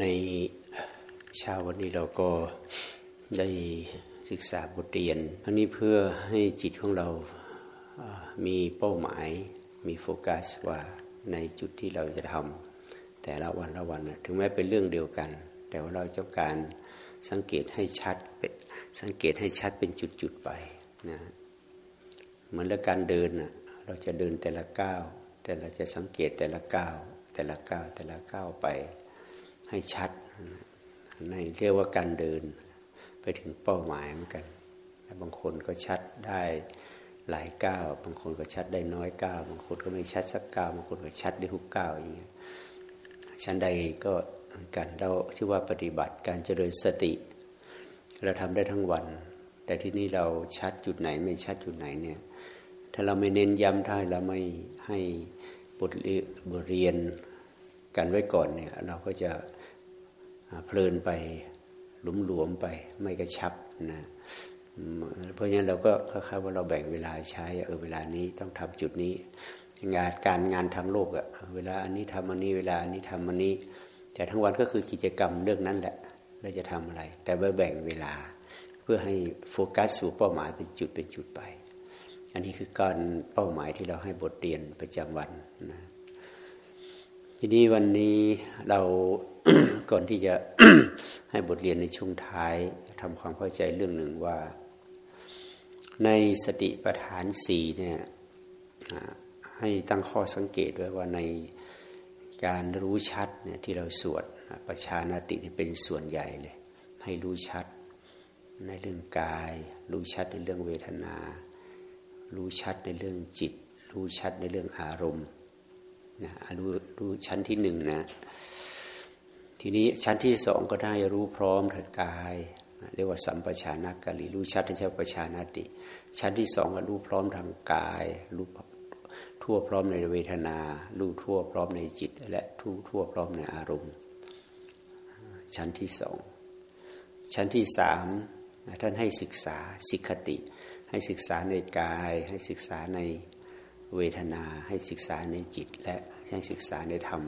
ในเช้าวันนี้เราก็ได้ศึกษาบทเรียนอันนี้เพื่อให้จิตของเรามีเป้าหมาย มีโฟกัสว่าในจุดที่เราจะทำแต่ละวันละวันถึงแม้เป็นเรื่องเดียวกัน แต่ว่าเราจะการสังเกตให้ชัดสังเกตให้ชัดเป็นจุดๆไปนะเหมือนเรื่องการเดินเราจะเดินแต่ละก้าวแต่เราจะสังเกตแต่ละก้าวแต่ละก้าวแต่ละก้าวไป ให้ชัดในเรียกว่าการเดิน ไปถึงเป้าหมายเหมือนกันบางคนก็ชัดได้หลายก้าวบางคนก็ชัดได้น้อยก้าวบางคนก็ไม่ชัดสักก้าวบางคนก็ชัดได้ทุกก้าวอย่างเงี้ยชั้นใดก็กันเราชื่ว่าปฏิบัติการเจริญสติ เราทำได้ทั้งวัน แต่ที่นี่เราชัดจุดไหนไม่ชัดจุดไหนเนี่ยถ้าเราไม่เน้นย้ำถ้าเราไม่ให้บทเรียน กันไว้ก่อนเนี่ยเราก็จะเพลินไปหลุมหลวมไปไม่กระชับนะเพราะฉะนั้นเราก็คล้ายๆว่าเราแบ่งเวลาใช้เออเวลานี้ต้องทำจุดนี้ งานการงานทางโลกอะเวลาอันนี้ทำอันนี้เวลาอันนี้ทำอันนี้ แต่ทั้งวันก็คือกิจกรรมเรื่องนั้นแหละเราจะทำอะไร แต่เ่แบ่งเวลาเพื่อให้โฟกัสสู่เป้าหมายเป็นจุดเป็นจุดไป อันนี้คือการเป้าหมายที่เราให้บทเรียนประจำวันนะ ทีนี้วันนี้เราก่อนที่จะให้บทเรียนในช่วงท้ายทำความเข้าใจเรื่องหนึ่งว่า ในสติปัฏฐานสี่เนี่ยให้ตั้งข้อสังเกตไว้ว่าในการรู้ชัดเนี่ยที่เราสวดประชานาติเป็นส่วนใหญ่เลย ให้รู้ชัดในเรื่องกาย รู้ชัดในเรื่องเวทนา รู้ชัดในเรื่องจิต รู้ชัดในเรื่องอารมณ์ นะรู้รู้ชั้นที่หนึ่งนะ ทีนี้ชั้นที่สองก็ได้รู้พร้อมทางกาย เรียกว่าสัมปชานากาลีรู้ชัดในชั้นปชานาติ ชั้นที่สองก็รู้พร้อมทางกาย รู้ทั่วพร้อมในเวทนา รู้ทั่วพร้อมในจิต และทั่วทั่วพร้อมในอารมณ์ ชั้นที่สอง ชั้นที่สามท่านให้ศึกษาสิกขติ ให้ศึกษาในกาย ให้ศึกษาใน เวทนาให้ศึกษาในจิตและให้ศึกษาในธรรม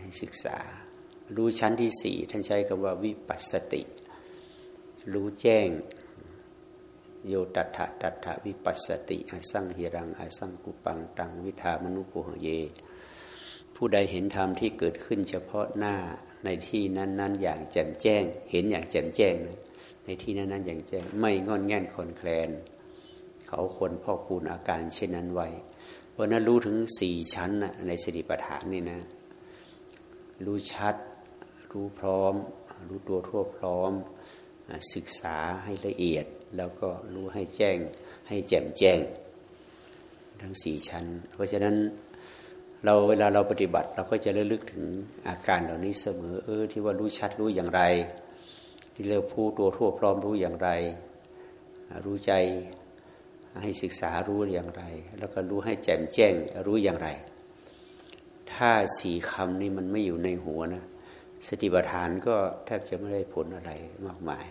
ให้ศึกษา รู้ชั้นที่สี่ท่านใช้คำว่าวิปัสสติ รู้แจ้ง โยตัถะตัถะวิปัสสติอสังหิรังอสังกุปังตังวิธามนุปุหเย ผู้ใดเห็นธรรมที่เกิดขึ้นเฉพาะหน้าในที่นั้น ๆ อย่างแจ่มแจ้ง เห็นอย่างแจ่มแจ้ง ในที่นั้นๆอย่างแจ้ง ไม่งอนแง่นคลอนแคลน เขาควรพ่อคูณอาการเช่นนั้นไว้เพราะนั้นรู้ถึงสี่ชั้นนะในสติปัฏฐานนี่นะ รู้ชัด รู้พร้อม รู้ตัวทั่วพร้อม ศึกษาให้ละเอียด แล้วก็รู้ให้แจ้ง ให้แจ่มแจ้ง ทั้งสี่ชั้น เพราะฉะนั้นเราเวลาเราปฏิบัติเราก็จะระลึกถึงอาการเหล่านี้เสมอเออที่ว่ารู้ชัดรู้อย่างไร ที่เรียกผู้ตัวทั่วพร้อมรู้อย่างไร รู้ใจ ให้ศึกษารู้อย่างไร แล้วก็รู้ให้แจ่มแจ้งรู้อย่างไร ถ้าสี่คำนี้มันไม่อยู่ในหัวนะสติปัฏฐานก็แทบจะไม่ได้ผลอะไรมากมาย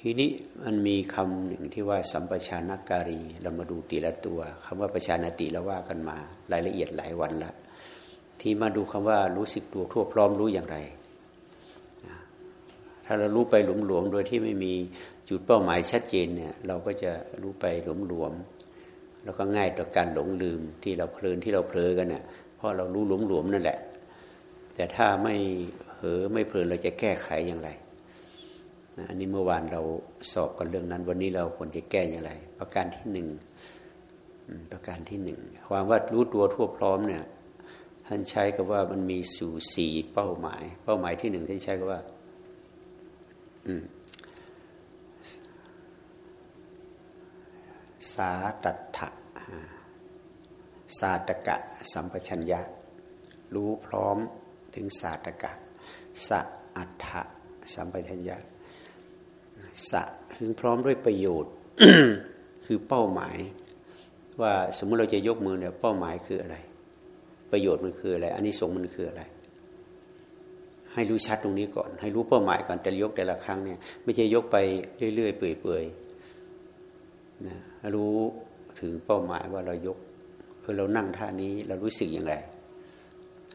ทีนี้มันมีคำหนึ่งที่ว่าสัมปชานัการีเรามาดูตีละตัวคำว่าประชานาติแล้วว่ากันมา รายละเอียดหลายวันละ ที่มาดูคำว่ารู้สึกตัวทั่วพร้อมรู้อย่างไร ถ้าเรารู้ไปหลวมๆโดยที่ไม่มีจุดเป้าหมายชัดเจนเนี่ย เราก็จะรู้ไปหลวมหลวมแล้วก็ง่ายต่อการหลงลืมที่เราเพลินที่เราเพลิกันเนี่ยเพราะเรารู้หลวมหลวมนั่นแหละ แต่ถ้าไม่เผลอไม่เพลินเราจะแก้ไขอย่างไรนะอันนี้เมื่อวานเราสอบกันเรื่องนั้น วันนี้เราควรจะแก้อย่างไร ประการที่หนึ่งประการที่หนึ่งความว่ารู้ตัวทั่วพร้อมเนี่ยท่านใช้กับว่ามันมีสู่สี่เป้าหมาย เป้าหมายที่หนึ่งท่านใช้กับว่า สาตัถะสาตกะ สัมปชัญญะ รู้พร้อมถึงสาตกะสะอัฏฐะสัมปชัญญะสะถึงพร้อมด้วยประโยชน์ คือเป้าหมาย ว่าสมมติเราจะยกมือเนี่ยเป้าหมายคืออะไร ประโยชน์มันคืออะไรอันนี้สงมันคืออะไร ให้รู้ชัดตรงนี้ก่อน ให้รู้เป้าหมายก่อนแต่ยกแต่ละครั้งเนี่ย ไม่ใช่ยกไปเรื่อยๆเปื่อยๆนะรู้ถึงเป้าหมายว่าเรายกเออเรานั่งท่านี้เรารู้สึกอย่างไร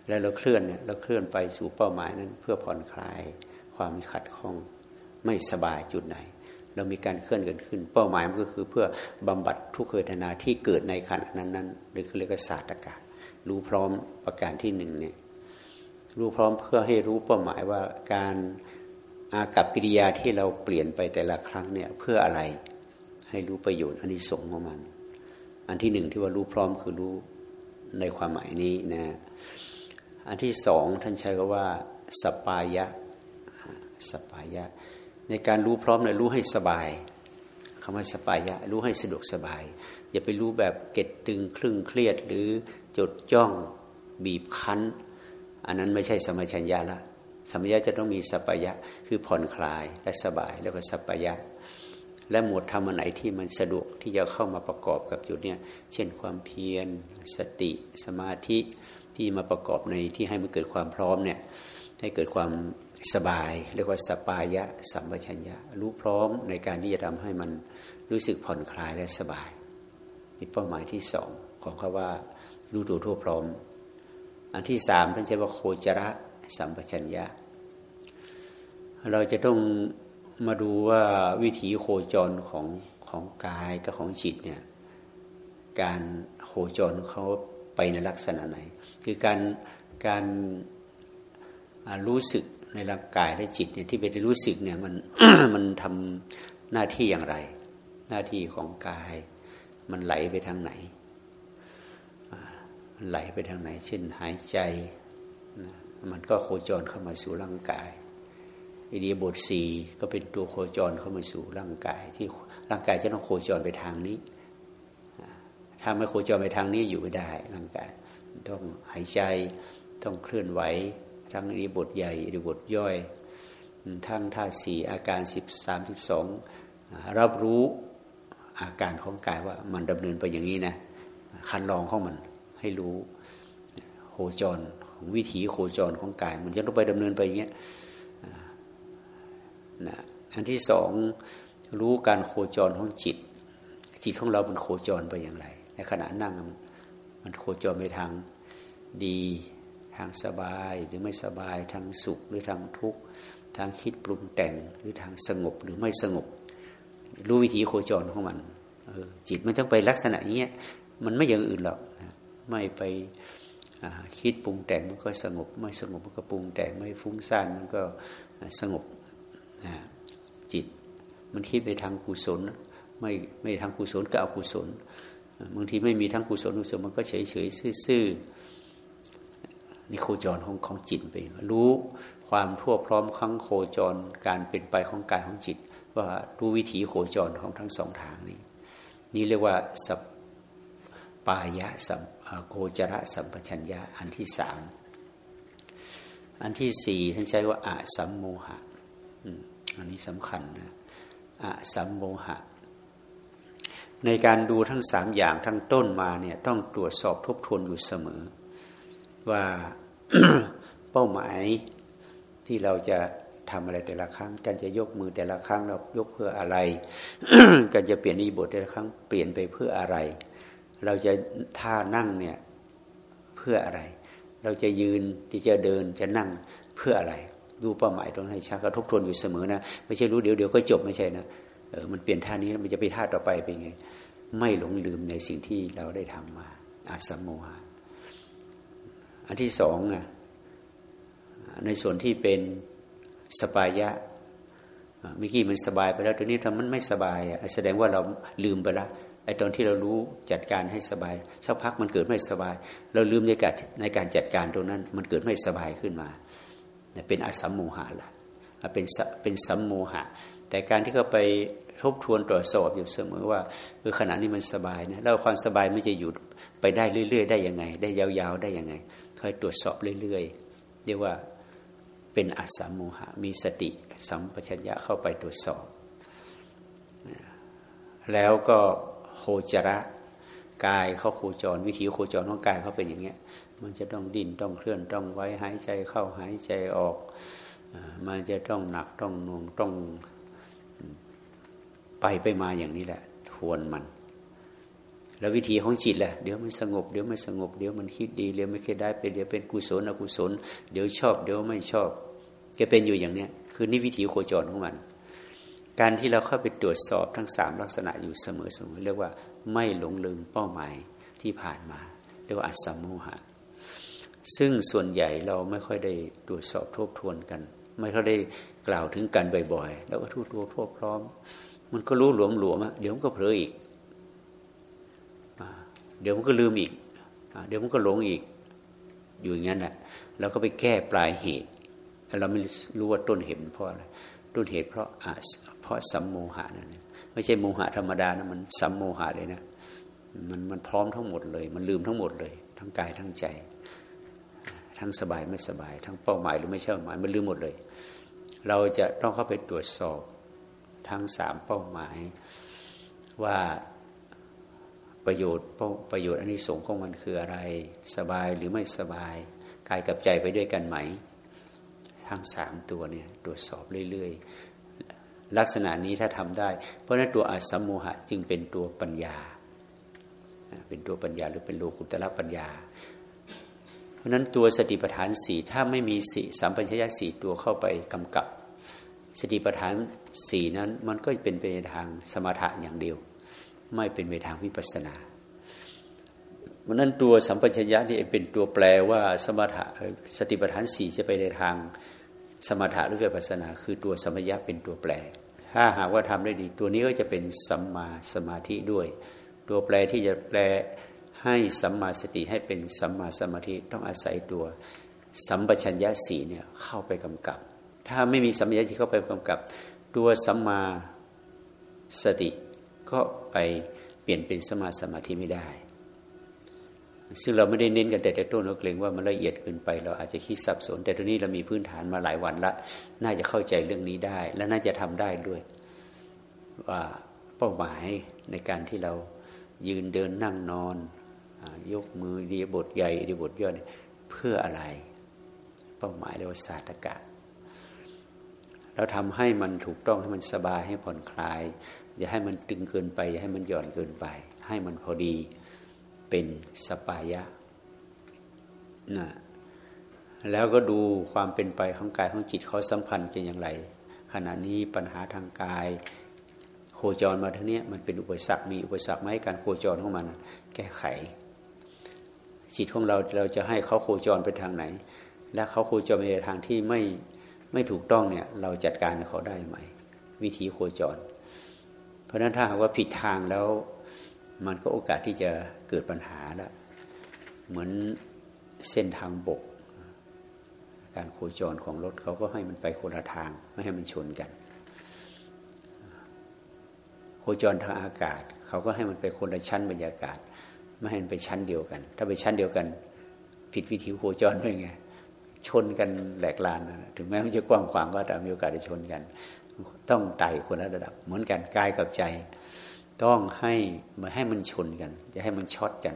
แล้วเราเคลื่อนเนี่ยเราเคลื่อนไปสู่เป้าหมายนั้น เพื่อผ่อนคลาย ความขัดข้องไม่สบายจุดไหน เรามีการเคลื่อนเกิดขึ้น เป้าหมายมันก็คือเพื่อบำบัดทุกขเวทนาที่เกิดในขณะนั้นนั้นหรือเรียกว่าศาสตร์การู้พร้อมประการที่หนึ่งเนี่ย รู้พร้อมเพื่อให้รู้เป้าหมายว่าการอากับกิริยาที่เราเปลี่ยนไปแต่ละครั้งเนี่ยเพื่ออะไรให้รู้ประโยชน์อันนี้สงของมัน อันที่หนึ่งที่ว่ารู้พร้อมคือรู้ในความหมายนี้นะอันที่สองท่านใช้คำว่าสปายะสปายะ ในการรู้พร้อมเนี่ยรู้ให้สบายคำว่าสปายะ รู้ให้สะดวกสบาย อย่าไปรู้แบบเก็ดตึงครึ่งเครียดหรือจดจ้องบีบคั้น อันนั้นไม่ใช่สมัชัญญาละสมัญญาจะต้องมีสปายะคือผ่อนคลายและสบายแล้วก็สปายะ และหมวดธรรมไหนที่มันสะดวกที่จะเข้ามาประกอบกับจุดเนี้ยเช่นความเพียร สติ สมาธิที่มาประกอบในที่ให้มันเกิดความพร้อมเนี่ยให้เกิดความสบาย เรียกว่าสปายะ สัมปชัญญะ รู้พร้อมในการที่จะทำให้มันรู้สึกผ่อนคลายและสบายนี่เป้าหมายที่สองของคาว่ารู้ตัวทั่วพร้อม อันที่สามท่านใช้ว่าโคจระสัมปชัญญะ เราจะต้องมาดูว่าวิถีโคจรของของกายกับของจิตเนี่ยการโคจรเขาไปในลักษณะไหน คือการการรู้สึกในร่างกายและจิตเนี่ยที่เป็นรู้สึกเนี่ยมันมันทำหน้าที่อย่างไร หน้าที่ของกาย มันไหลไปทางไหน ไหลไปทางไหน เช่นหายใจมันก็โคจรเข้ามาสู่ร่างกายอิเดียบทสีก็เป็นตัวโคจรเข้ามาสู่ร่างกาย ที่ร่างกายจะต้องโคจรไปทางนี้ถ้าไม่โคจรไปทางนี้อยู่ไม่ได้ร่างกายต้องหายใจต้องเคลื่อนไหว ทั้งอิเดียบทใหญ่อิเดียบทย่อย ทั้งท่าสี่อาการสิบสามสิบสองรับรู้อาการของกายว่ามันดำเนินไปอย่างนี้นะคันลองของมัน ให้รู้โคจรของวิถีโคจรของกาย มันจะต้องไปดำเนินไปอย่างเงี้ยนะอันที่สองรู้การโคจรของจิต จิตของเรา มันโคจรไปอย่างไร ในขณะนั่งมันโคจรไปทางดีทางสบายหรือไม่สบายทางสุขหรือทางทุกข์ทางคิดปรุงแต่งหรือทางสงบหรือไม่สงบ รู้วิธีโคจรของมันจิตมันต้องไปลักษณะนี้ยมันไม่อย่างอื่นหรอก ไม่ไปคิดปรุงแต่งมันก็สงบ ไม่สงบมันก็ปรุงแต่งไม่ฟุ้งซ่านมันก็สงบจิต มันคิดไปทางกุศลไม่ไม่ทางกุศลก็อกุศลบางทีไม่มีทั้งกุศลกุศลมันก็เฉยเฉยซื่อๆนี่โคจรของของจิตไป รู้ความทั่วพร้อมครั้งโคจรการเป็นไปของกายของจิต ว่ารู้วิถีโคจรของทั้งสองทางนี้ นี่เรียกว่าสปายะสัม โกจระสัมปชัญญะอันที่สามอันที่สี่ท่านใช้ว่าอะสัมโมหะอันนี้สำคัญนะอะสัมโมหะ ในการดูทั้งสามอย่างทั้งต้นมาเนี่ยต้องตรวจสอบทบทวนอยู่เสมอ ว่าเป้าหมายที่เราจะทำอะไรแต่ละครั้ง การจะยกมือแต่ละครั้งเรายกเพื่ออะไร การจะเปลี่ยนอีบทแต่ละครั้งเปลี่ยนไปเพื่ออะไร เราจะท่านั่งเนี่ยเพื่ออะไร เราจะยืนที่จะเดินจะนั่งเพื่ออะไร ดูเป้าหมายตรงให้ชัดกระทบทวนอยู่เสมอนะไม่ใช่รู้เดี๋ยวเดี๋ยวก็จบไม่ใช่นะเออมันเปลี่ยนท่านี้มันจะไปท่าต่อไปเป็นไง ไม่หลงลืมในสิ่งที่เราได้ทำมาอาสมโมหะอันที่สองอะในส่วนที่เป็นสปายะเมื่อกี้มันสบายไปแล้วตัวนี้ถ้ามันไม่สบายแสดงว่าเราลืมไปแล้ว ไอ้ตอนที่เรารู้จัดการให้สบายสักพักมันเกิดไม่สบาย เราลืมในการในการจัดการตรงนั้น มันเกิดไม่สบายขึ้นมาเป็นอสัมโมหะละเป็นเป็นสัมโมหะ แต่การที่เขาไปทบทวนตรวจสอบอยู่เสมอว่าเออขณะนี้มันสบายนะแล้วความสบายไม่จะหยุดไปได้เรื่อย ๆ ได้ยังไง ได้ยาวๆได้ยังไงค่อยตรวจสอบเรื่อยๆเรียกว่าเป็นอสัมโมหะ มีสติสัมปชัญญะเข้าไปตรวจสอบ แล้วก็ โคจระกายเขาโคจร วิถีโคจรของกายเขาเป็นอย่างเงี้ย มันจะต้องดิ้นต้องเคลื่อนต้องไว้หายใจเข้าหายใจออก มันจะต้องหนักต้องน่วงต้องไปไปมาอย่างนี้แหละทวนมัน แล้ววิธีของจิตแหละเดี๋ยวมันสงบเดี๋ยวไม่สงบเดี๋ยวมันคิดดีเดี๋ยวไม่คิดได้ไปเดี๋ยวเป็นกุศลอกุศล เดี๋ยวชอบ เดี๋ยวไม่ชอบจะเป็นอยู่อย่างเนี้ยคือนี่วิธีโคจรของมัน การที่เราเข้าไปตรวจสอบทั้งสามลักษณะอยู่เสมอเสมอเรียกว่าไม่หลงลืมเป้าหมายที่ผ่านมา เรียกว่าอัสมโมหะ ซึ่งส่วนใหญ่เราไม่ค่อยได้ตรวจสอบทบทวนกัน ไม่ค่อยได้กล่าวถึงกันบ่อยๆ แล้วก็ทุตัวทั่วพร้อม มันก็รู้หลวมหลวมเดี๋ยวมันก็เผลออีก เดี๋ยวมันก็ลืมอีก เดี๋ยวมันก็หลงอีก อยู่อย่างนั้นแหละเราก็ไปแก้ปลายเหตุแต่เราไม่รู้ว่าต้นเหตุเพราะอะไร ต้นเหตุเพราะอาเพราะสัมโมหะนั่นไม่ใช่โมหะธรรมดานะมันสัมโมหะเลยนะมันมันพร้อมทั้งหมดเลย มันลืมทั้งหมดเลย ทั้งกายทั้งใจ ทั้งสบายไม่สบาย ทั้งเป้าหมายหรือไม่ใช่เป้าหมายมันลืมหมดเลย เราจะต้องเข้าไปตรวจสอบทั้งสามเป้าหมายว่าประโยชน์ประโยชน์อันนี้สงของมันคืออะไร สบายหรือไม่สบายกายกับใจไปด้วยกันไหม ทั้งสามตัวเนี่ยตรวจสอบเรื่อยๆ ลักษณะนี้ถ้าทำได้ เพราะนั้นตัวอสัมโมหะจึงเป็นตัวปัญญา เป็นตัวปัญญาหรือเป็นโลกุตละปัญญา เพราะนั้นตัวสติปัฏฐานสี่ถ้าไม่มีสี่สัมปัญญาสี่ตัวเข้าไปกำกับ สติปัฏฐานสี่นั้นมันก็เป็นไปในทางสมถะอย่างเดียว ไม่เป็นไปทางวิปัสนาเพราะนั้นตัวสัมปชัญญะนี่เป็นตัวแปลว่าสมถะสติปัฏฐานสี่จะไปในทาง สมถะหรือวิปัสนา คือตัวสมยะเป็นตัวแปลถ้าหากว่าทำได้ดี ตัวนี้ก็จะเป็นสัมมาสมาธิด้วย ตัวแปลที่จะแปลให้สัมมาสติให้เป็นสัมมาสมาธิต้องอาศัยตัวสัมปชัญญะสีเนี่ยเข้าไปกำกับ ถ้าไม่มีสัมปชัญญะที่เข้าไปกำกับ ตัวสัมมาสติก็ไปเปลี่ยนเป็นสมาสมาธิไม่ได้ ซึ่งเราไม่ได้เน้นกันแต่แต่ต้นเราเกรงว่ามันละเอียดเกินไป เราอาจจะคิดสับสน แต่ตรงนี้เรามีพื้นฐานมาหลายวันละ น่าจะเข้าใจเรื่องนี้ได้ และน่าจะทำได้ด้วย ว่าเป้าหมายในการที่เรายืนเดินนั่งนอน ยกมือดีบทใหญ่ดีบทย่อเพื่ออะไร เป้าหมายเรียกว่าศาสตกะเราทำให้มันถูกต้องให้มันสบายให้ผ่อนคลาย อย่าให้มันตึงเกินไป อย่าให้มันหย่อนเกินไป ให้มันพอดี เป็นสปายะนะแล้วก็ดูความเป็นไปของกายของจิตเขาสัมพันธ์กันอย่างไร ขณะนี้ปัญหาทางกายโคจรมาทั้งนี้มันเป็นอุปสรรคมีอุปสรรคไหมการโคจรของมัน แก้ไข จิตของเราเราจะให้เขาโคจรไปทางไหน และเขาโคจรไปในทางที่ไม่ไม่ถูกต้องเนี่ยเราจัดการเขาได้ไหม วิธีโคจร เพราะนั้นถ้าหากว่าผิดทางแล้ว มันก็โอกาสที่จะเกิดปัญหาแล้วเหมือนเส้นทางบก การโคจรของรถเขาก็ให้มันไปคนละทางไม่ให้มันชนกัน โคจรทางอากาศ เขาก็ให้มันไปคนละชั้นบรรยากาศ ไม่ให้มันไปชั้นเดียวกัน ถ้าไปชั้นเดียวกัน ผิดวิธีโคจรด้วยไงชนกันแหลกลานถึงแม้มันจะกว้างขวางก็ตามมีโอกาสจะชนกัน ต้องไต่คนละระดับ เหมือนกันกายกับใจ ต้องให้มาให้มันชนกันจะให้มันช็อตกัน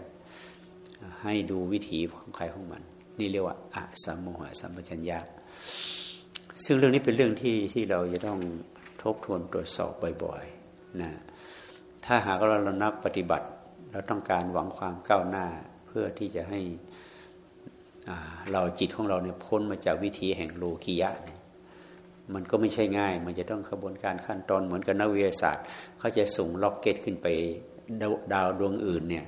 ให้ดูวิถีของใครของมัน นี่เรียกว่าอะสัมโมหะสัมปชัญญะซึ่งเรื่องนี้เป็นเรื่องที่ที่เราจะต้องทบทวนตรวจสอบบ่อยๆนะถ้าหากเราเรานักปฏิบัติ เราต้องการหวังความก้าวหน้าเพื่อที่จะให้เราจิตของเราเนี่ยพ้นมาจากวิถีแห่งโลกียะเนี่ย มันก็ไม่ใช่ง่าย มันจะต้องขบวนการขั้นตอนเหมือนกับนักวิทยาศาสตร์เขาจะส่งล็อกเก็ตขึ้นไปดาวดวงอื่นเนี่ย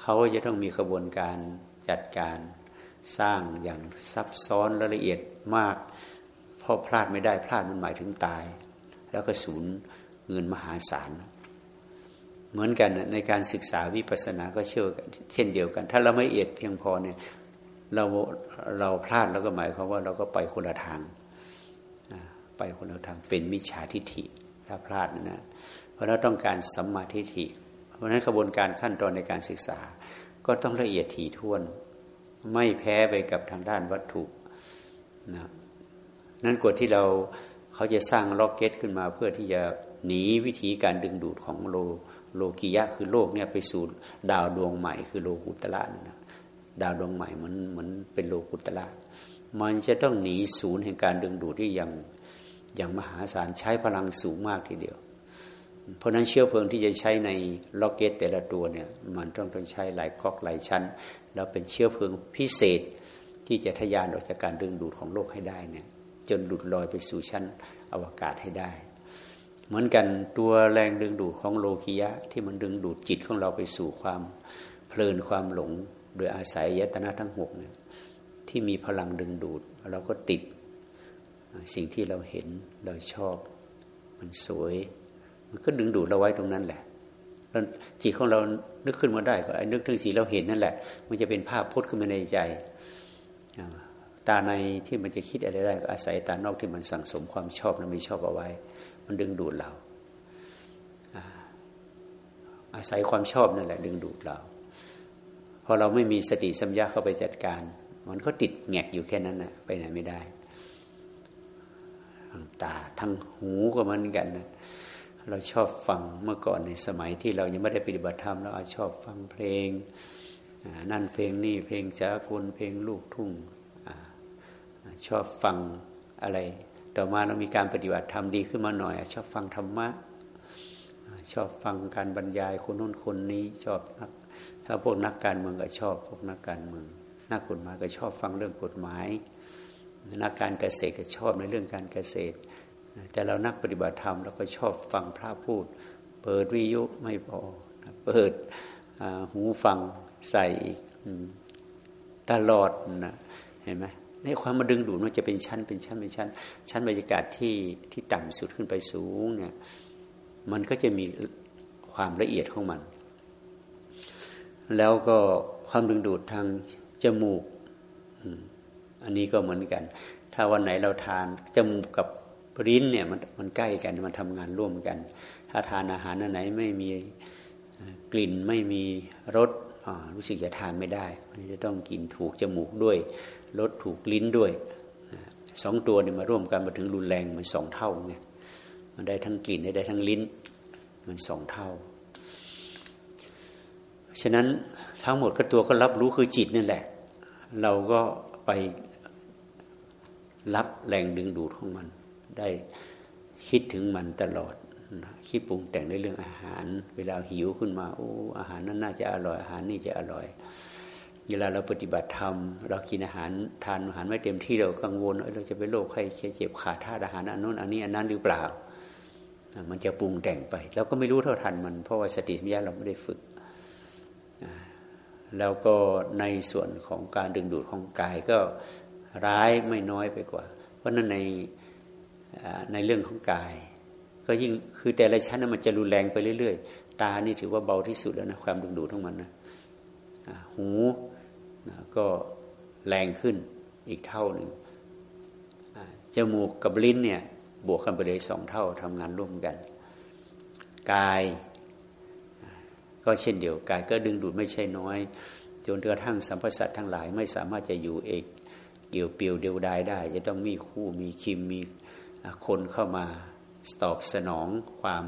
เขาจะต้องมีขบวนการจัดการสร้างอย่างซับซ้อนละเอียดมากพอพลาดไม่ได้พลาดมันหมายถึงตาย แล้วก็สูญเงินมหาศาลเหมือนกันในการศึกษาวิปัสสนาก็เชื่อเช่นเดียวกัน ถ้าเราไม่เอียดเพียงพอเนี่ยเราเราพลาดแล้วก็หมายความว่าเราก็ไปคนละทาง คนเราทางเป็นมิจฉาทิฏฐิถ้าพลาดนะ เพราะเราต้องการสัมมาทิฏฐิ เพราะฉะนั้นกระบวนการขั้นตอนในการศึกษา ก็ต้องละเอียดถี่ถ้วน ไม่แพ้ไปกับทางด้านวัตถุนะนั้นกฎที่เราเขาจะสร้างล็อกเก็ตขึ้นมาเพื่อที่จะหนีวิธีการดึงดูดของโลโลกิยะคือโลกเนี่ยไปสู่ดาวดวงใหม่คือโลกุตละนะดาวดวงใหม่เหมือนเหมือนเป็นโลกุตละมันจะต้องหนีศูนย์แห่งการดึงดูดที่ยัง อย่างมหาศาลใช้พลังสูงมากทีเดียว เพราะนั้นเชื้อเพลิงที่จะใช้ในล็อกเก็ตแต่ละตัวเนี่ยมันต้องต้องใช้หลายก๊อกหลายชั้น แล้วเป็นเชื้อเพลิงพิเศษที่จะทะยานออกจากการดึงดูดของโลกให้ได้เนี่ยจนหลุดลอยไปสู่ชั้นอวกาศให้ได้ เหมือนกันตัวแรงดึงดูดของโลกิยะ ที่มันดึงดูดจิตของเราไปสู่ความเพลินความหลง โดยอาศัยยตนะทั้งหกเนี่ยที่มีพลังดึงดูด เราก็ติด สิ่งที่เราเห็นเราชอบ มันสวย มันก็ดึงดูดเราไว้ตรงนั้นแหละแล้วจิตของเรานึกขึ้นมาได้ก็ไอ้นึกถึงสิ่งเราเห็นนั่นแหละ มันจะเป็นภาพพุทธขึ้นมาในใจตาในที่มันจะคิดอะไรได้ก็อาศัยตานอกที่มันสั่งสมความชอบและไม่ชอบเอาไว้ มันดึงดูดเรา อาศัยความชอบนั่นแหละ ดึงดูดเราพอเราไม่มีสติสัมยาเข้าไปจัดการ มันก็ติดแงกอยู่แค่นั้นนะไปไหนไม่ได้ ทั้งตาทั้งหูก็เหมือนกันนะเราชอบฟังเมื่อก่อนในสมัยที่เรายังไม่ได้ปฏิบัติธรรมเราชอบฟังเพลงนั่นเพลงนี่เพลงจากลเพลงลูกทุ่งชอบฟังอะไร ต่อมาเรามีการปฏิบัติธรรมดีขึ้นมาหน่อย ชอบฟังธรรมะชอบฟังการบรรยายคนนู้นคนนี้ชอบนักถ้าพวกนักการเมืองก็ชอบพวกนักการเมืองนักกฎหมายก็ชอบฟังเรื่องกฎหมาย นักการเกษตรก็ชอบในเรื่องการเกษตร แต่เรานักปฏิบัติธรรมเราก็ชอบฟังพระพูด เปิดวิยุไม่พอเปิดหูฟังใส่อีกตลอดนะเห็นไหมในความมาดึงดูดมันจะเป็นชั้นเป็นชั้นเป็นชั้น ชั้นบรรยากาศที่ที่ต่ำสุดขึ้นไปสูงเนี่ยมันก็จะมีความละเอียดของมัน แล้วก็ความดึงดูดทางจมูก อันนี้ก็เหมือนกัน ถ้าวันไหนเราทานจมูกกับริ้นเนี่ยมันมันใกล้กันมันทำงานร่วมกัน ถ้าทานอาหารอันไหนไม่มีกลิ่นไม่มีรสรู้สึกจะทานไม่ได้มันจะต้องกินถูกจมูกด้วยรสถูกลิ้นด้วยสองตัวเนี่ยมาร่วมกันมาถึงรุนแรงมันสองเท่าไงมันได้ทั้งกลิ่นได้ทั้งลิ้น มันสองเท่า ฉะนั้นทั้งหมดก็ตัวก็รับรู้คือจิตนั่แหละ เราก็ไป รับแรงดึงดูดของมัน ได้คิดถึงมันตลอดคิดปรุงแต่งในเรื่องอาหาร เวลาหิวขึ้นมาโอ้อาหารนั้นน่าจะอร่อยอาหารนี่จะอร่อย เวลาเราปฏิบัติธรรม เรากินอาหารทานอาหารไม่เต็มที่เรากังวลเราจะไปโรคไข้เจ็บขาดธาตุอาหารอันนู้นอันนี้อันนั้นหรือเปล่า มันจะปรุงแต่งไปเราก็ไม่รู้เท่าทันมัน เพราะว่าสติสัมยาเราไม่ได้ฝึก แล้วก็ในส่วนของการดึงดูดของกายก็ ร้ายไม่น้อยไปกว่า เพราะนั้นในในเรื่องของกาย ก็ยิ่งคือแต่ละชั้นมันจะรุนแรงไปเรื่อยๆ ตานี่ถือว่าเบาที่สุดแล้วนะความดึงดูดของมันนะหูก็แรงขึ้นอีกเท่าหนึ่งจมูกกับลิ้นเนี่ยบวกกันไปเลยสองเท่าทำงานร่วมกัน กาย ก็เช่นเดียวกายก็ดึงดูดไม่ใช่น้อย จนกระทั่งสัมพสัตทั้งหลายไม่สามารถจะอยู่เอก เดี่ยวเปียวเดียวดายได้ จะต้องมีคู่มีคิมมีคนเข้ามาตอบสนองความ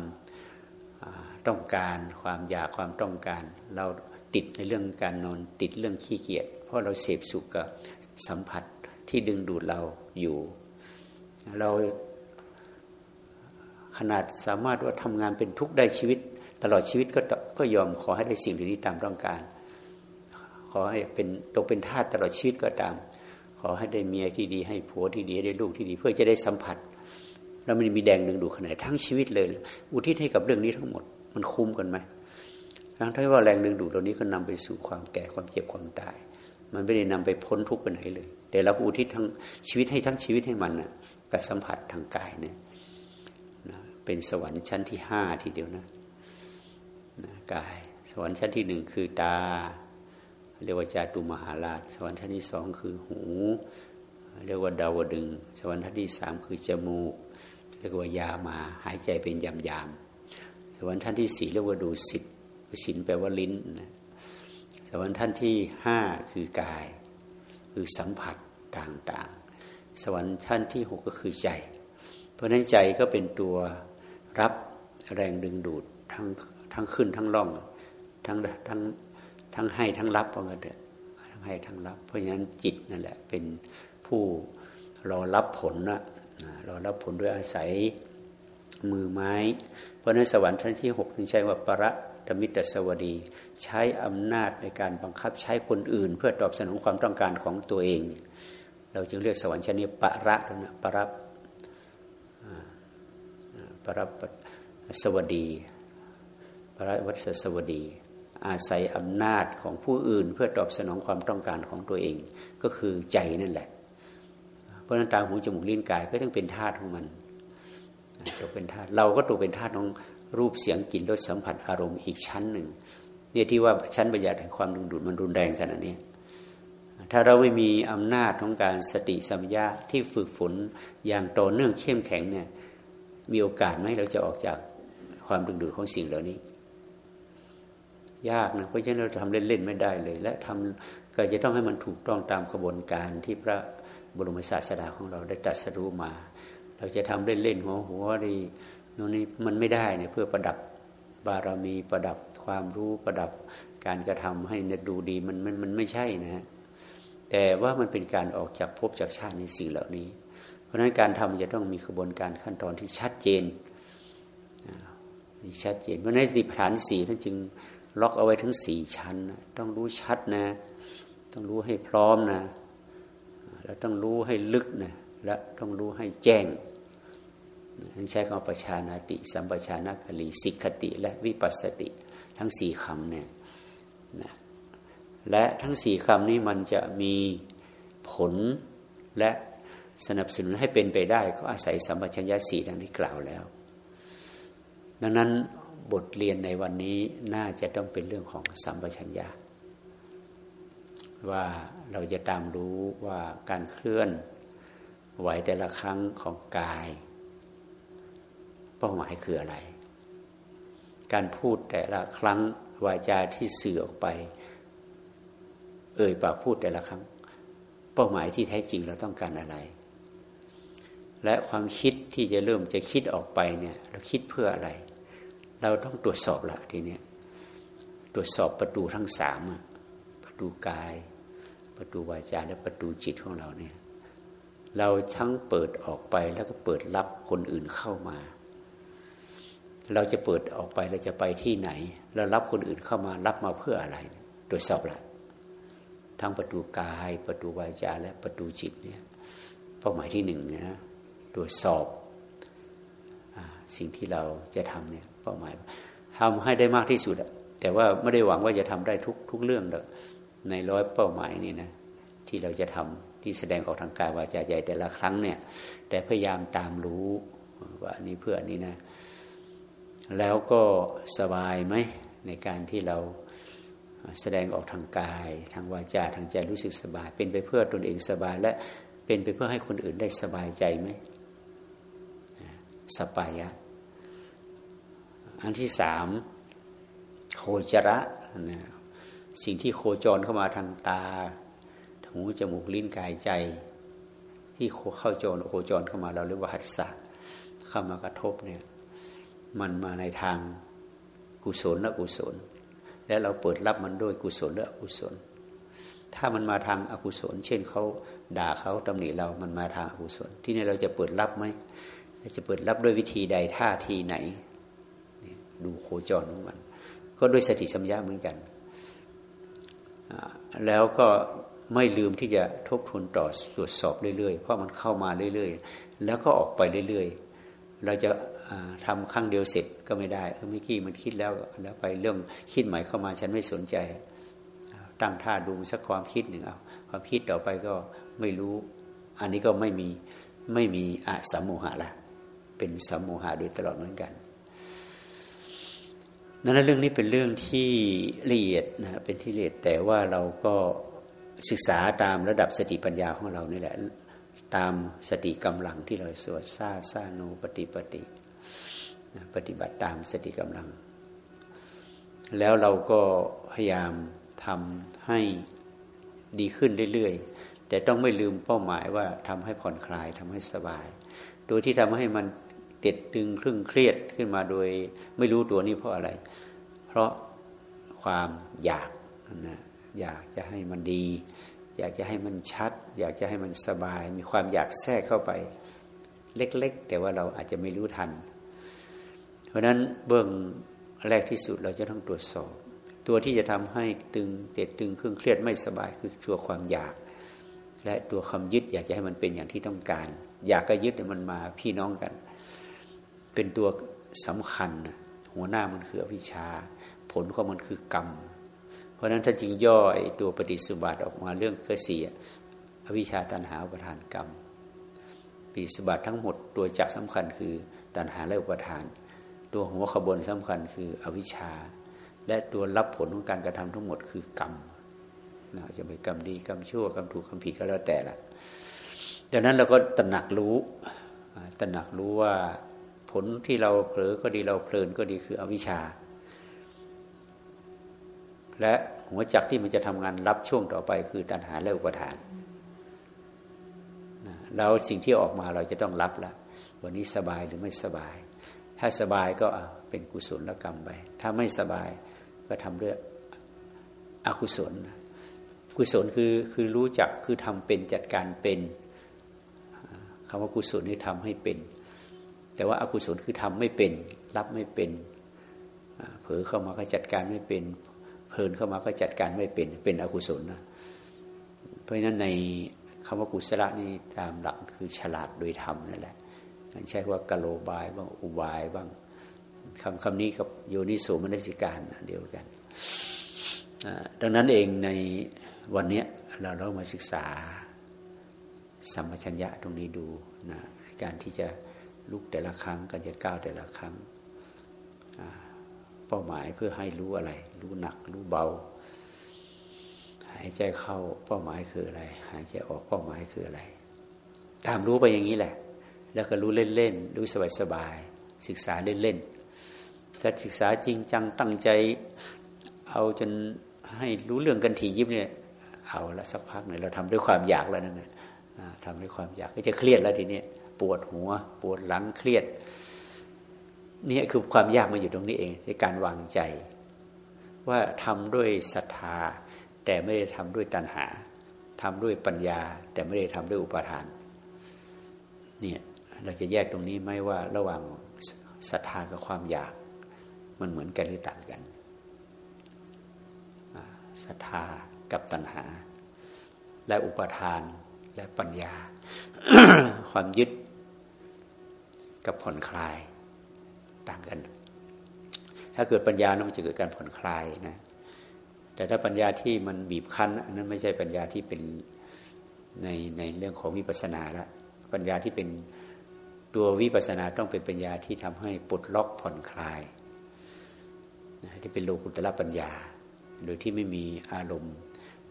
ต้องการความอยากความต้องการ เราติดในเรื่องการนอนติดเรื่องขี้เกียจเพราะเราเสพสุขกับสัมผัสที่ดึงดูดเราอยู่ เราขนาดสามารถว่าทำงานเป็นทุกข์ได้ชีวิต ตลอดชีวิตก็ก็ยอมขอให้ได้สิ่งที่ตามต้องการ ขอให้เป็นตกเป็นทาสตลอดชีวิตก็ตาม อให้ได้เมียที่ดีให้ผัวที่ดีได้ลูกที่ดี เพื่อจะได้สัมผัส แล้วมันมีแดงดึงดูขนาดทั้งชีวิตเลย อุทิศให้กับเรื่องนี้ทั้งหมด มันคุ้มกันไหมทั้งที่ว่าแรงดึงดูดเหล่านี้ก็นำไปสู่ความแก่ความเจ็บความตาย มันไม่ได้นำไปพ้นทุกข์ไปไหนเลย แต่เราอุทิศทั้งชีวิตให้ทั้งชีวิตให้มันนะกับสัมผัสทางกายเนี่ยนะเป็นสวรรค์ชั้นที่ห้าทีเดียวนะนะกาย สวรรค์ชั้นที่หนึ่งคือตา เรียกว่าจาตุมหาราช สวรรค์ชั้นที่สองคือหู เรียกว่าดาวดึง สวรรค์ชั้นที่สามคือจมูก เรียกว่ายามาหายใจเป็นยามยามสวรรค์ชั้นที่สี่เรียกว่าดูสิทธสินแปลว่าลิ้นนะสวรรค์ท่านที่ห้าคือกาย คือสัมผัสต่างๆ สวรรค์ท่านที่หกก็คือใจ เพราะนั้นใจก็เป็นตัวรับแรงดึงดูดทั้งทั้งขึ้นทั้งล่องทั้งทั้ง ทั้งให้ทั้งรับว่างั้นเถอะทั้งให้ทั้งรับ เพราะฉะนั้นจิตนั่นแหละเป็นผู้รอรับผลนะรอรับผลด้วยอาศัยมือไม้ เพราะนั้นสวรรค์ชั้นที่หกถึงใช้ว่าประดมิตรสวดี ใช้อำนาจในการบังคับใช้คนอื่น เพื่อตอบสนองความต้องการของตัวเอง เราจึงเรียกสวรรค์ชั้นนี้ประนะประประสวดี พระวัสสวดี อาศัยอำนาจของผู้อื่น เพื่อตอบสนองความต้องการของตัวเอง ก็คือใจนั่นแหละ เพราะนั้นตาหูจมูกลิ้นกายก็ต้องเป็นธาตุของมันตกเป็นธาตุเราก็ตกเป็นธาตุของรูปเสียงกลิ่นรสสัมผัสอารมณ์อีกชั้นหนึ่งเนี่ยที่ว่าชั้นประหยัดแห่งความดึงดูดมันรุนแรงขนาดนี้ถ้าเราไม่มีอำนาจของการสติสัมยาที่ฝึกฝนอย่างต่อเนื่องเข้มแข็งเนี่ยมีโอกาสไหมเราจะออกจากความดึงดูดของสิ่งเหล่านี้ ยากนะเพราะฉะนั้นเราทำเล่นๆไม่ได้เลย และทำก็จะต้องให้มันถูกต้องตามกระบวนการที่พระบรมศาสดาของเราได้ตรัสรู้มา เราจะทำเล่นๆหัวหัวดีโน่นนี่มันไม่ได้เนี่ยเพื่อประดับบารมีประดับความรู้ประดับการกระทำให้นดูดีมันมันมันไม่ใช่นะฮะแต่ว่ามันเป็นการออกจากภพจากชาติในสิ่งเหล่านี้ เพราะฉะนั้นการทำจะต้องมีกระบวนการขั้นตอนที่ชัดเจนชัดเจนเพราะในสติปัฏฐานสี่ท่านจึง ล็อกเอาไว้ทั้งสี่ชั้น ต้องรู้ชัดนะ ต้องรู้ให้พร้อมนะ แล้วต้องรู้ให้ลึกนะ และต้องรู้ให้แจ้งใช้คำประชานาติ สัมปชานากลีสิกขติ และวิปัสสติ ทั้งสี่คำเนี่ยนะและทั้งสี่คำนี้มันจะมีผลและสนับสนุนให้เป็นไปได้ ก็อาศัยสัมปชัญญะสี่ดังที่กล่าวแล้ว ดังนั้น บทเรียนในวันนี้น่าจะต้องเป็นเรื่องของสัมปชัญญะว่าเราจะตามรู้ว่าการเคลื่อนไหวแต่ละครั้งของกาย เป้าหมายคืออะไร การพูดแต่ละครั้งวาจาที่สื่อออกไป เอ่ยปากพูดแต่ละครั้ง เป้าหมายที่แท้จริงเราต้องการอะไร และความคิดที่จะเริ่มจะคิดออกไปเนี่ย เราคิดเพื่ออะไร เราต้องตรวจสอบละทีนี้ตรวจสอบประตูทั้งสามประตูกาย ประตูวาจาและประตูจิตของเราเนี่ยเราทั้งเปิดออกไปแล้วก็เปิดรับคนอื่นเข้ามา เราจะเปิดออกไปเราจะไปที่ไหน เรารับคนอื่นเข้ามารับมาเพื่ออะไร ตรวจสอบละทั้งประตูกาย ประตูวาจาและประตูจิตเนี่ยเป้าหมายที่หนึ่งนะตรวจสอบอสิ่งที่เราจะทำเนี่ย เป้าหมายทำให้ได้มากที่สุดแต่ว่าไม่ได้หวังว่าจะทำได้ทุกทุกเรื่องหรอกในร้อยเป้าหมายนี่นะที่เราจะทำที่แสดงออกทางกายวาจาใจแต่ละครั้งเนี่ย แต่พยายามตามรู้ว่านี้เพื่อนี้นะ แล้วก็สบายไหมในการที่เราแสดงออกทางกาย ทางวาจาทางใจรู้สึกสบาย เป็นไปเพื่อตนเองสบายและเป็นไปเพื่อให้คนอื่นได้สบายใจไหมสปายะ อันที่สามโคจระนะสิ่งที่โคจรเข้ามาทางตาหูจมูกลิ้นกายใจ ที่เข้าโจรโคจรเข้ามาเราเรียกว่าหัตถะเข้ามากระทบเนี่ยมันมาในทางกุศลและกุศล และเราเปิดรับมันด้วยกุศลและอกุศล ถ้ามันมาทางอากุศล เช่นเขาด่าเขาตำหนิเรามันมาทางอากุศล ที่นี่เราจะเปิดรับไหมจะเปิดรับด้วยวิธีใดท่าทีไหน ดูโคจรของมัน ก็ด้วยสติสัมยาเหมือนกัน แล้วก็ไม่ลืมที่จะทบทวนต่อตรวจสอบเรื่อยๆ เพราะมันเข้ามาเรื่อยๆ แล้วก็ออกไปเรื่อยๆ เราจะทำครั้งเดียวเสร็จก็ไม่ได้เออไม่กี้มันคิดแล้วแล้วไปเรื่องคิดใหม่เข้ามาฉันไม่สนใจ ตั้งท่าดูสักความคิดหนึ่งเอาความคิดต่อไปก็ไม่รู้ อันนี้ก็ไม่มีไม่มีอะสัมโมหะละเป็นสัมโมหะโดยตลอดเหมือนกัน นั้นเรื่องนี้เป็นเรื่องที่ละเอียดนะเป็นที่ละเอียดแต่ว่าเราก็ศึกษาตามระดับสติปัญญาของเรานี่แหละ ตามสติกำลังที่เราสวดซาซาโนปฏิปฏิปฏิบัติตามสติกำลัง แล้วเราก็พยายามทำให้ดีขึ้นเรื่อยๆแต่ต้องไม่ลืมเป้าหมายว่าทำให้ผ่อนคลายทำให้สบาย โดยที่ทำให้มัน ติดตึงครึ่งเครียดขึ้นมาโดยไม่รู้ตัวนี้เพราะอะไร เพราะความอยากนะอยากจะให้มันดี อยากจะให้มันชัด อยากจะให้มันสบาย มีความอยากแทรกเข้าไป เล็ก ๆ แต่ว่าเราอาจจะไม่รู้ทัน เพราะนั้นเบื้องแรกที่สุดเราจะต้องตรวจสอบ ตัวที่จะทำให้ตึงเด็ดตึงเครื่องเครียดไม่สบายคือตัวความอยาก และตัวคำยึดอยากจะให้มันเป็นอย่างที่ต้องการ อยากก็ยึดมันมาพี่น้องกัน เป็นตัวสำคัญ หัวหน้ามันคืออวิชชา ผลของมันคือกรรม เพราะนั้นถ้าจริงย่อยตัวปฏิสุบัติออกมาเรื่องเกษียอวิชชาตันหาอุปทานกรรมปฏิสุบัติทั้งหมดตัวจักสำคัญคือตันหาและอุปทาน ตัวหัวขบวนสำคัญคืออวิชชา และตัวรับผลของการกระทำทั้งหมดคือกรรมนะจะเป็นกรรมดีกรรมชั่วกรรมถูกกรรมผิดก็แล้วแต่ละดังนั้นเราก็ตระหนักรู้ตระหนักรู้ว่า ลที่เราเผลอก็ดีเราเพลินก็ดีคืออวิชชา และหัวจักที่มันจะทำงานรับช่วงต่อไปคือตัณหาและอุปทานแล้วสิ่งที่ออกมาเราจะต้องรับละวันนี้สบายหรือไม่สบาย ถ้าสบายก็เป็นกุศลกรรมไป ถ้าไม่สบายก็ทำด้วยอกุศล กุศลคือคือรู้จักคือทำเป็นจัดการเป็นคำว่ากุศลนี่ทำให้เป็น แต่ว่าอากุศลคือทำไม่เป็น รับไม่เป็นเผลอเข้ามาก็จัดการไม่เป็น เพลินเข้ามาก็จัดการไม่เป็น เป็นอกุศลนะเพราะฉะนั้นในคำว่ากุศลนี่ตามหลักคือฉลาดโดยธรรมนั่นแหละใช้ว่ากะโลบายบ้างอุบายบ้างคำคำนี้กับโยนิโสมนสิการเดียวกันดังนั้นเองในวันนี้เราเรามาศึกษาสัมปชัญญะตรงนี้ดูนะการที่จะ ลุกแต่ละครั้งการจะก้าวแต่ละครั้งเป้าหมายเพื่อให้รู้อะไร รู้หนัก รู้เบา หายใจเข้าเป้าหมายคืออะไร หายใจออกเป้าหมายคืออะไร ตามรู้ไปอย่างนี้แหละ แล้วก็รู้เล่นๆรู้สบายๆศึกษาเล่นๆถ้าศึกษาจริงจังตั้งใจ เอาจนให้รู้เรื่องกันถี่ยิบเนี่ยเอาละสักพักหนึ่งเราทำด้วยความอยากแล้วนั่นแหละทำด้วยความอยากก็จะเครียดแล้วทีนี้ ปวดหัว ปวดหลังเครียดนี่คือความยากมาอยู่ตรงนี้เองในการวางใจ ว่าทำด้วยศรัทธา แต่ไม่ได้ทำด้วยตัณหาทำด้วยปัญญา แต่ไม่ได้ทำด้วยอุปทานเนี่ยเราจะแยกตรงนี้ไหมว่าระหว่างศรัทธากับความอยาก มันเหมือนกันหรือต่างกันศรัทธากับตัณหา และอุปทานและปัญญา ความยึด กับผ่อนคลายต่างกัน ถ้าเกิดปัญญามันจะเกิดการผ่อนคลายนะ แต่ถ้าปัญญาที่มันบีบคั้นอันนั้นไม่ใช่ปัญญาที่เป็นในในเรื่องของวิปัสสนาละปัญญาที่เป็นตัววิปัสสนาต้องเป็นปัญญาที่ทำให้ปลดล็อกผ่อนคลายที่เป็นโลกุตละปัญญา โดยที่ไม่มีอารมณ์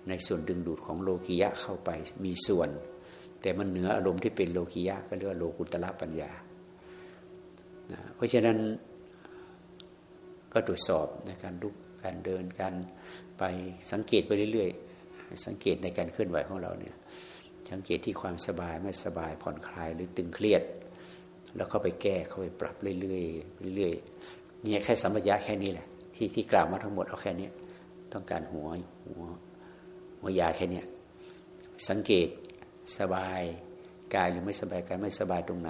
ในส่วนดึงดูดของโลกิยะเข้าไปมีส่วน แต่มันเหนืออารมณ์ที่เป็นโลกิยะก็เรียกว่าโลกุตละปัญญา เพราะฉะนั้นก็ตรวจสอบในการลุกการเดินการไปสังเกตไปเรื่อยๆ สังเกตในการเคลื่อนไหวของเราเนี่ยสังเกตที่ความสบายไม่สบายผ่อนคลายหรือตึงเครียด แล้วเข้าไปแก้เข้าไปปรับเรื่อยๆเรื่อยๆเนี่ยแค่สัมปยะแค่นี้แหละที่ที่กล่าวมาทั้งหมดเอาแค่นี้ต้องการหัวหัวหัวยาแค่นี้สังเกตสบายกายหรือไม่สบายกายไม่สบายตรงไหน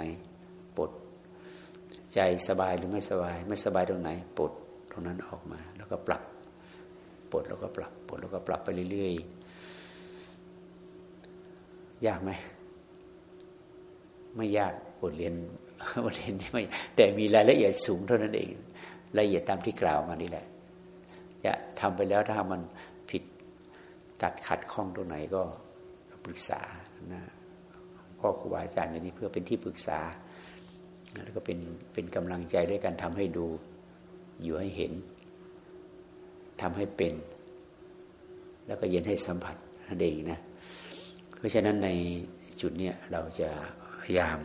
ใจสบายหรือไม่สบาย ไม่สบายตรงไหนปลดตรงนั้นออกมา แล้วก็ปรับปลดแล้วก็ปรับปลดแล้วก็ปรับไปเรื่อยๆยากไหมไม่ยากบทเรียนบทเรียนนี่ไม่แต่มีรายละเอียดสูงเท่านั้นเองละเอียดตามที่กล่าวมานี่แหละ จะทำไปแล้วถ้ามันผิดตัดขัดข้องตรงไหนก็ปรึกษานะพ่อครูบาอาจารย์อย่างนี้เพื่อเป็นที่ปรึกษา แล้วก็เป็นเป็นกำลังใจด้วยการทำให้ดู อยู่ให้เห็นทำให้เป็น แล้วก็เย็นให้สัมผัสนั่นเองนะ เพราะฉะนั้นในจุดเนี้ยเราจะพยายาม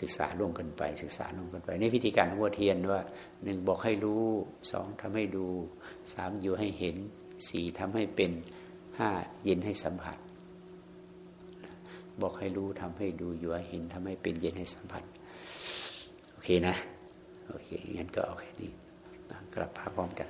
ศึกษาร่วมกันไป ศึกษาร่วมกันไป ในวิธีการหัวเทียนว่าหนึ่งบอกให้รู้สองทำให้ดูสามอยู่ให้เห็นสี่ทำให้เป็นห้าเย็นให้สัมผัส บอกให้รู้ทำให้ดูอยู่ให้เห็นทำให้เป็นเย็นให้สัมผัส โอเคนะ โอเค งั้นก็เอาแค่นี้กลับพาพร้อมกัน